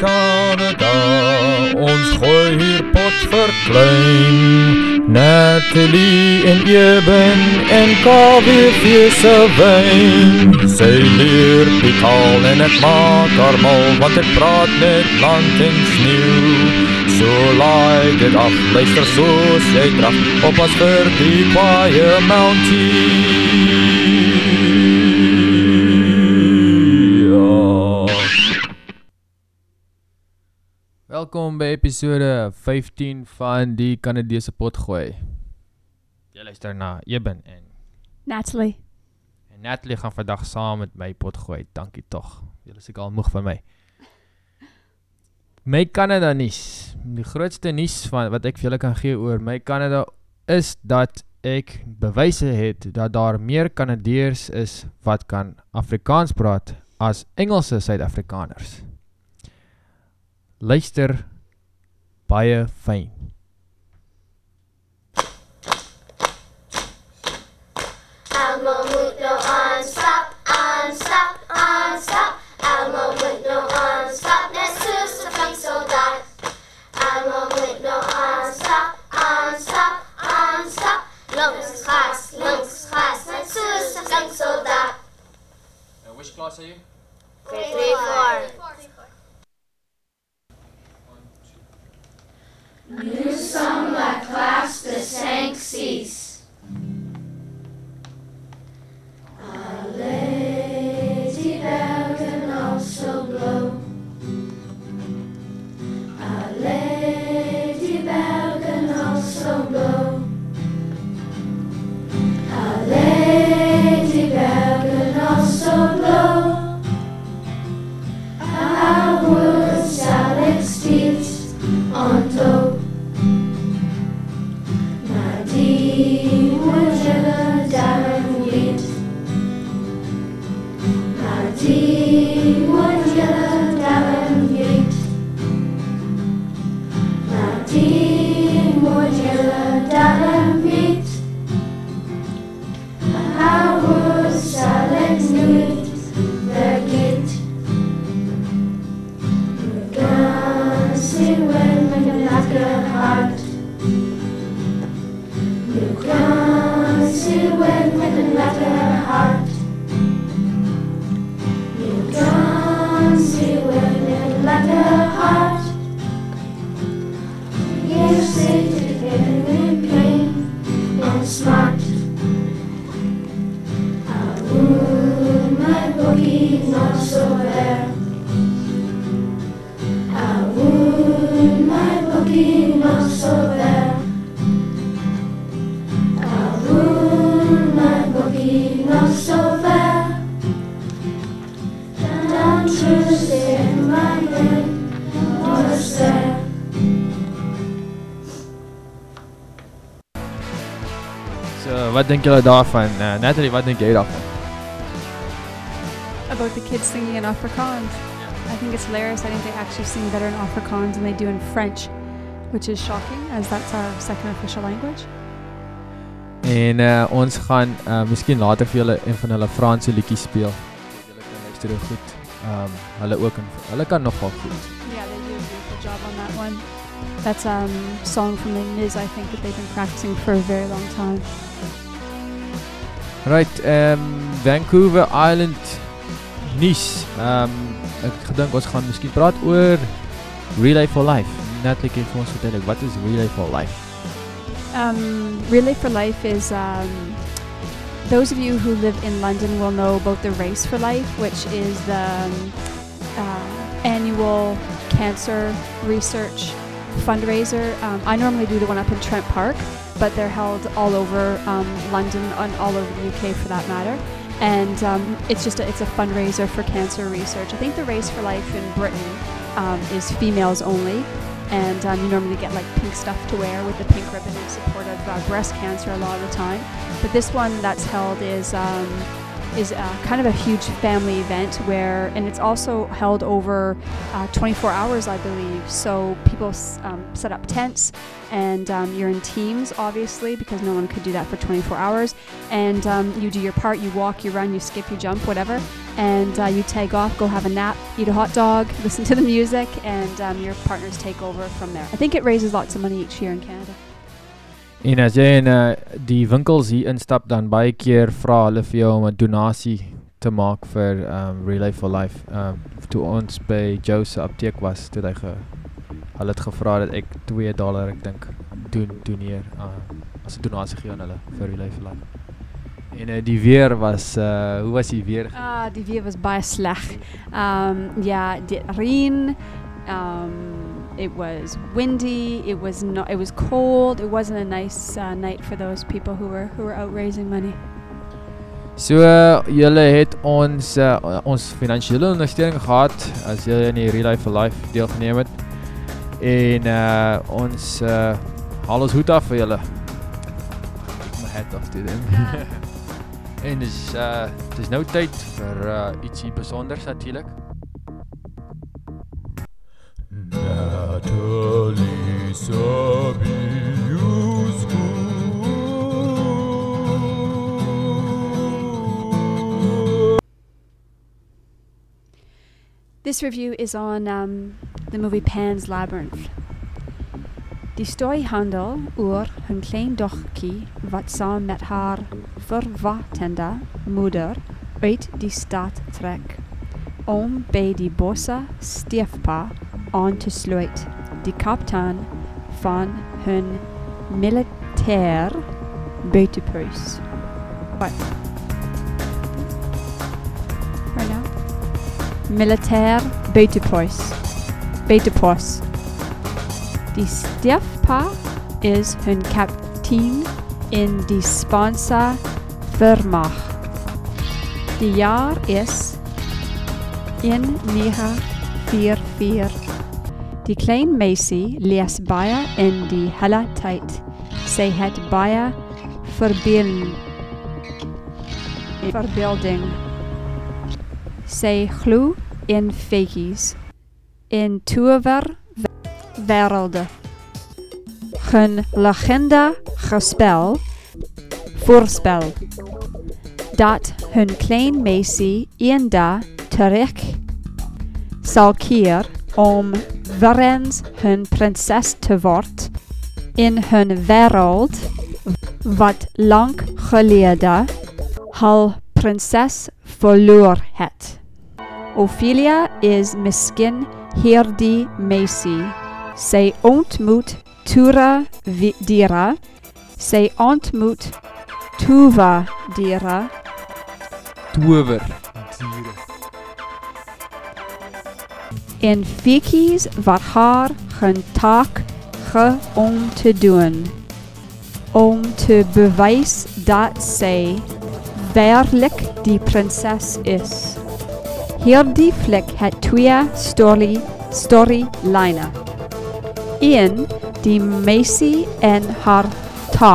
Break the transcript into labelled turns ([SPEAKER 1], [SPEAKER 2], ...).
[SPEAKER 1] Canada, ons gooi hier pot verklein. Natalie en Eben en KWV se wyn. Sy leer die taal en het maak haar mal, want het praat met land en sneeuw. So laai dit af, luister soos jy draf, op as vir die kwaaie mountie.
[SPEAKER 2] Welkom by episode 15 van die Kanadese potgooi. Jy luister na Eben en
[SPEAKER 3] Natalie.
[SPEAKER 2] en Natalie gaan vandag saam met my potgooi. Dankie tog. Julle is seker al moeg van my. My Kanada nuus. Die grootste nuus van wat ek vir julle kan gee oor my Kanada is dat ek bewyse het dat daar meer Kanadeërs is wat kan Afrikaans praat as Engelse Suid-Afrikaners. Luister baie fyn. Which class are
[SPEAKER 4] aanstap, Nu Nadine You see when we like a not so fair. Down Tuesday in my head was there.
[SPEAKER 2] So, wat dink julle daarvan? Uh, Natalie, wat dink jy daarvan?
[SPEAKER 3] About the kids singing in Afrikaans. I think it's hilarious. I think they actually sing better in Afrikaans than they do in French, which is shocking as that's our second official language.
[SPEAKER 2] En uh, ons gaan uh, miskien later vir julle een van hulle Franse liedjies speel. Julle kan luister hoe goed. Um hulle ook in, hulle kan nogal goed.
[SPEAKER 3] Yeah, they do a beautiful job on that one. That's um, song from the Niz, I think, that they've been practicing for a very long time.
[SPEAKER 2] Right, um Vancouver Island nuus. Um ek gedink ons gaan miskien praat oor Relay for Life. Natalie kan vir ons vertel wat is Relay for Life?
[SPEAKER 3] Um, Relay for Life is um, those of you who live in London will know about the Race for Life, which is the um, uh, annual cancer research fundraiser. Um, I normally do the one up in Trent Park, but they're held all over um, London and all over the UK for that matter. And um, it's just a, it's a fundraiser for cancer research. I think the Race for Life in Britain um, is females only, and um, you normally get like pink stuff to wear with the pink ribbon in support of uh, breast cancer a lot of the time. But this one that's held is um, is uh, kind of a huge family event where, and it's also held over uh, 24 hours, I believe. So people s- um, set up tents, and um, you're in teams, obviously, because no one could do that for 24 hours. And um, you do your part. You walk, you run, you skip, you jump, whatever. And uh, you take off, go have a nap, eat a hot dog, listen to the music, and um, your partners take over from there. I think it raises lots of money each year in Canada.
[SPEAKER 2] En as jy in uh, die winkels hier instap dan baie keer vra hulle vir jou om 'n donasie te maak vir um Relay for Life. Um toe ons by Joe se apteek was, toe hy ge hulle het gevra dat ek 2 dollar ek dink doen doneer uh, as 'n donasie gee aan hulle vir Relay for Life. En uh, die weer was uh hoe was die weer?
[SPEAKER 3] Ah, die weer was baie sleg. Um, ja, dit reën. Um, it was windy. It was not. It was cold. It wasn't a nice uh, night for those people who were who were out raising money.
[SPEAKER 2] So uh, julle het ons uh, ons finansiële ondersteuning gehad as julle in die Relay for Life deelgeneem het. En uh ons uh haal ons hoed af vir julle. My hat off to them. En is uh, het is eh, nu tijd voor uh, iets bijzonders natuurlijk.
[SPEAKER 1] Natalie Sabiusku.
[SPEAKER 3] This review is on um, the movie Pan's Labyrinth. Die story handelt over een klein dochtertje wat samen met haar verwatende moeder uit die stad trek om by die bosse stiefpa aan te sluit. Die kaptein van hun militair buitenpost. What? Right now? Militair buitenpost. Buitenpost. Die stiefpa is hun kaptein in die sponsor Wehrmacht. Die jaar is 1944. Die klein Macy leest Baia in die hele tijd. Zij het Baia verbeelding. Zij gloe in fekies. In twee werelden. Hun legenda gespel. Voorspel. Dat hun klein meisie eendag terug sal keer om weer eens hun prinses te word in hun wêreld wat lank gelede hul prinses verloor het. Ophelia is miskien hierdie meisie. Sy ontmoet Tura Dira. Sy ontmoet Tuva Dira.
[SPEAKER 2] Tower
[SPEAKER 3] en fikkies wat haar hun taak ge om te doen. Om te bewys dat sy werklik die prinses is. Hierdie fliek het twee story storyline. Een die meisie en haar taak